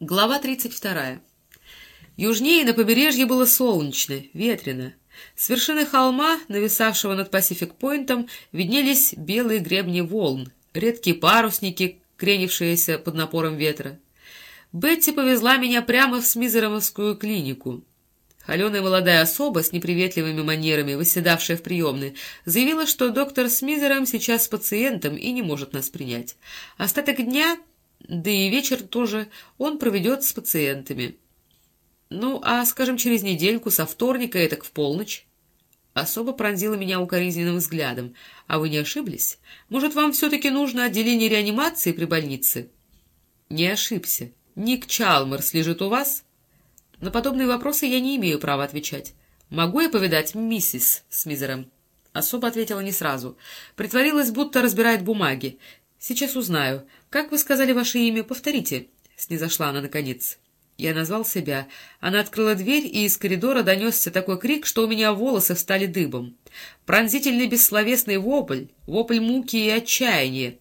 Глава 32. Южнее на побережье было солнечно, ветрено. С вершины холма, нависавшего над Пасифик-Пойнтом, виднелись белые гребни волн, редкие парусники, кренившиеся под напором ветра. Бетти повезла меня прямо в Смизеровскую клинику. Холеная молодая особа с неприветливыми манерами, выседавшая в приемной, заявила, что доктор Смизером сейчас с пациентом и не может нас принять. Остаток дня да и вечер тоже он проведет с пациентами. Ну, а, скажем, через недельку, со вторника, и так в полночь. Особо пронзила меня укоризненным взглядом. А вы не ошиблись? Может, вам все-таки нужно отделение реанимации при больнице? Не ошибся. Ник Чалмерс лежит у вас? На подобные вопросы я не имею права отвечать. Могу я повидать миссис Смизером? Особо ответила не сразу. Притворилась, будто разбирает бумаги. Сейчас узнаю. Как вы сказали ваше имя? Повторите. Снизошла она наконец. Я назвал себя. Она открыла дверь, и из коридора донесся такой крик, что у меня волосы встали дыбом. Пронзительный бессловесный вопль, вопль муки и отчаяния.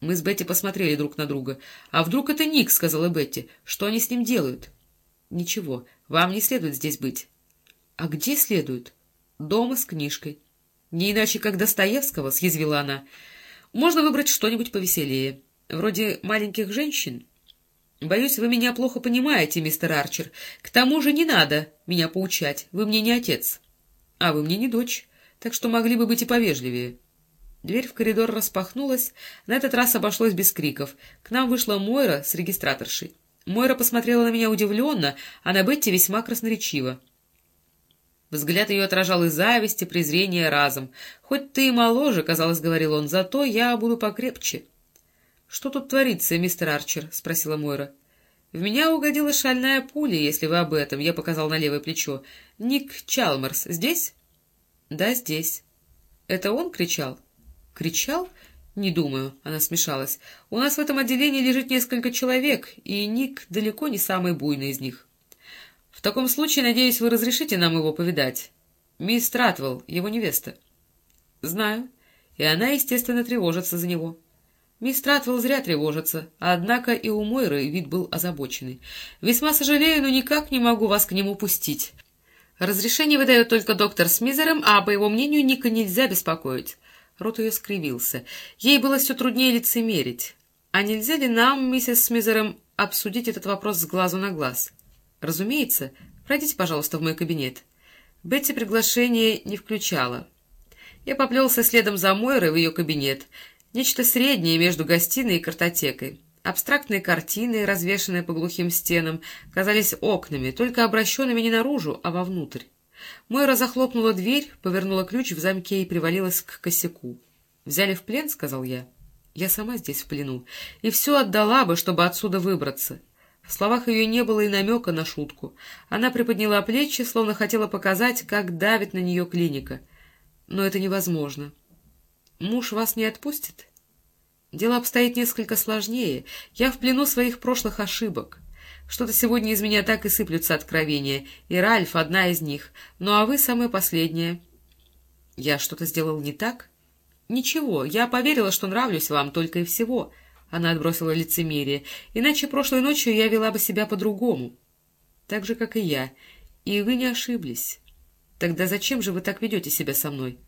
Мы с Бетти посмотрели друг на друга. «А вдруг это Ник?» — сказала Бетти. «Что они с ним делают?» «Ничего, вам не следует здесь быть». «А где следует?» «Дома с книжкой». «Не иначе, как Достоевского», — съязвила она. Можно выбрать что-нибудь повеселее, вроде маленьких женщин. Боюсь, вы меня плохо понимаете, мистер Арчер. К тому же не надо меня поучать, вы мне не отец. А вы мне не дочь, так что могли бы быть и повежливее. Дверь в коридор распахнулась, на этот раз обошлось без криков. К нам вышла Мойра с регистраторшей. Мойра посмотрела на меня удивленно, а на Бетти весьма красноречиво. Взгляд ее отражал и зависть, и презрение разом. «Хоть ты и моложе, — казалось, — говорил он, — зато я буду покрепче». «Что тут творится, мистер Арчер?» — спросила Мойра. «В меня угодила шальная пуля, если вы об этом», — я показал на левое плечо. «Ник Чалмерс здесь?» «Да, здесь». «Это он кричал?» «Кричал?» «Не думаю», — она смешалась. «У нас в этом отделении лежит несколько человек, и Ник далеко не самый буйный из них». В таком случае, надеюсь, вы разрешите нам его повидать. Мисс Тратвелл, его невеста. Знаю. И она, естественно, тревожится за него. Мисс Тратвелл зря тревожится, однако и у Мойры вид был озабоченный. Весьма сожалею, но никак не могу вас к нему пустить. Разрешение выдает только доктор Смизером, а, по его мнению, Ника нельзя беспокоить. Рот ее скривился. Ей было все труднее лицемерить. А нельзя ли нам, миссис Смизером, обсудить этот вопрос с глазу на глаз? — «Разумеется. Пройдите, пожалуйста, в мой кабинет». Бетти приглашение не включала. Я поплелся следом за Мойрой в ее кабинет. Нечто среднее между гостиной и картотекой. Абстрактные картины, развешанные по глухим стенам, казались окнами, только обращенными не наружу, а вовнутрь. Мойра захлопнула дверь, повернула ключ в замке и привалилась к косяку. «Взяли в плен?» — сказал я. «Я сама здесь в плену, и все отдала бы, чтобы отсюда выбраться». В словах ее не было и намека на шутку. Она приподняла плечи, словно хотела показать, как давит на нее клиника. Но это невозможно. Муж вас не отпустит? Дело обстоит несколько сложнее. Я в плену своих прошлых ошибок. Что-то сегодня из меня так и сыплются откровения, и Ральф — одна из них. Ну а вы — самая последняя. Я что-то сделал не так? Ничего, я поверила, что нравлюсь вам только и всего — она отбросила лицемерие. «Иначе прошлой ночью я вела бы себя по-другому. Так же, как и я. И вы не ошиблись. Тогда зачем же вы так ведете себя со мной?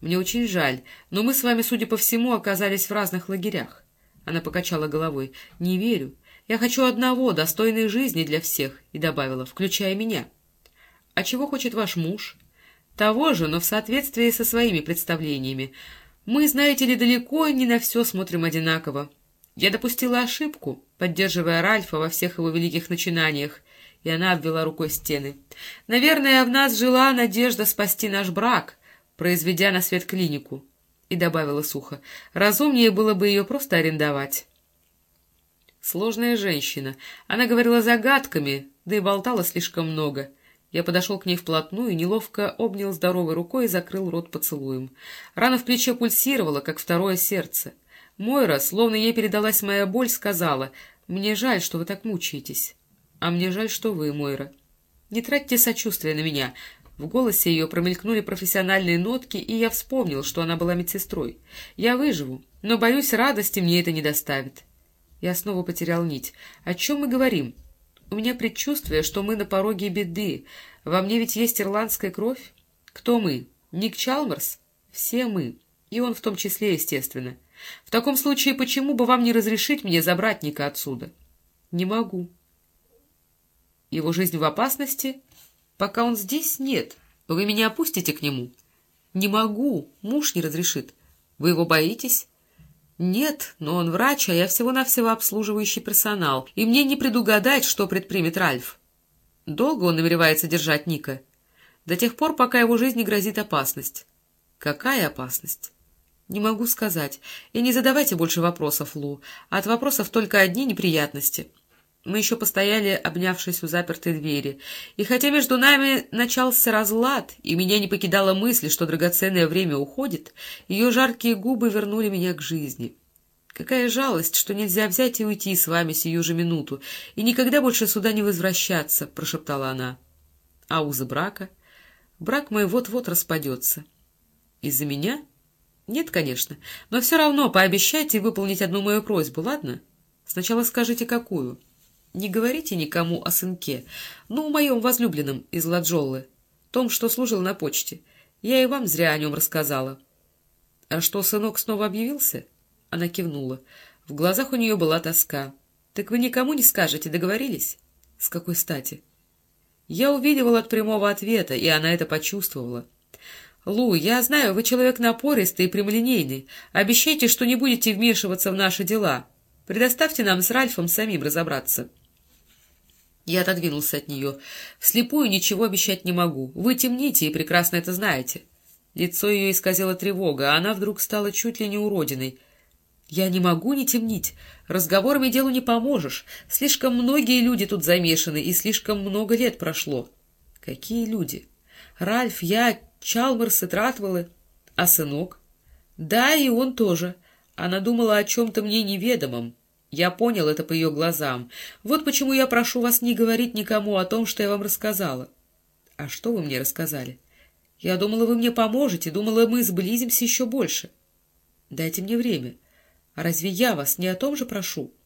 Мне очень жаль, но мы с вами, судя по всему, оказались в разных лагерях». Она покачала головой. «Не верю. Я хочу одного, достойной жизни для всех», и добавила, включая меня. «А чего хочет ваш муж?» «Того же, но в соответствии со своими представлениями. Мы, знаете ли, далеко не на все смотрим одинаково. Я допустила ошибку, поддерживая Ральфа во всех его великих начинаниях, и она обвела рукой стены. Наверное, в нас жила надежда спасти наш брак, произведя на свет клинику. И добавила сухо, разумнее было бы ее просто арендовать. Сложная женщина. Она говорила загадками, да и болтала слишком много. Я подошел к ней вплотную неловко обнял здоровой рукой и закрыл рот поцелуем. Рана в плече пульсировала, как второе сердце. Мойра, словно ей передалась моя боль, сказала, «Мне жаль, что вы так мучаетесь». «А мне жаль, что вы, Мойра». «Не тратьте сочувствия на меня». В голосе ее промелькнули профессиональные нотки, и я вспомнил, что она была медсестрой. «Я выживу, но, боюсь, радости мне это не доставит». Я снова потерял нить. «О чем мы говорим?» У меня предчувствие, что мы на пороге беды. Во мне ведь есть ирландская кровь. Кто мы? Ник Чалмерс? Все мы. И он в том числе, естественно. В таком случае, почему бы вам не разрешить мне забрать Ника отсюда? Не могу. Его жизнь в опасности? Пока он здесь, нет. Вы меня опустите к нему? Не могу. Муж не разрешит. Вы его боитесь? «Нет, но он врач, а я всего-навсего обслуживающий персонал, и мне не предугадать, что предпримет Ральф. Долго он намеревается держать Ника? До тех пор, пока его жизни грозит опасность». «Какая опасность?» «Не могу сказать. И не задавайте больше вопросов, Лу. От вопросов только одни неприятности». Мы еще постояли, обнявшись у запертой двери, и хотя между нами начался разлад, и меня не покидала мысль, что драгоценное время уходит, ее жаркие губы вернули меня к жизни. Какая жалость, что нельзя взять и уйти с вами сию же минуту, и никогда больше сюда не возвращаться, — прошептала она. А узы брака? Брак мой вот-вот распадется. Из-за меня? Нет, конечно, но все равно пообещайте выполнить одну мою просьбу, ладно? Сначала скажите, какую. — не говорите никому о сынке, ну, моем возлюбленном из Ладжоллы, том, что служил на почте. Я и вам зря о нем рассказала. — А что, сынок снова объявился? Она кивнула. В глазах у нее была тоска. — Так вы никому не скажете, договорились? — С какой стати? Я увидела от прямого ответа, и она это почувствовала. — Лу, я знаю, вы человек напористый и прямолинейный. Обещайте, что не будете вмешиваться в наши дела. Предоставьте нам с Ральфом самим разобраться. — я отодвинулся от нее. Вслепую ничего обещать не могу. Вы темните и прекрасно это знаете. Лицо ее исказило тревога, а она вдруг стала чуть ли не уродиной. Я не могу не темнить. Разговорами делу не поможешь. Слишком многие люди тут замешаны, и слишком много лет прошло. Какие люди? Ральф, я, Чалмерс и Тратвеллы. А сынок? Да, и он тоже. Она думала о чем-то мне неведомом. Я понял это по ее глазам. Вот почему я прошу вас не говорить никому о том, что я вам рассказала. А что вы мне рассказали? Я думала, вы мне поможете, думала, мы сблизимся еще больше. Дайте мне время. А разве я вас не о том же прошу? —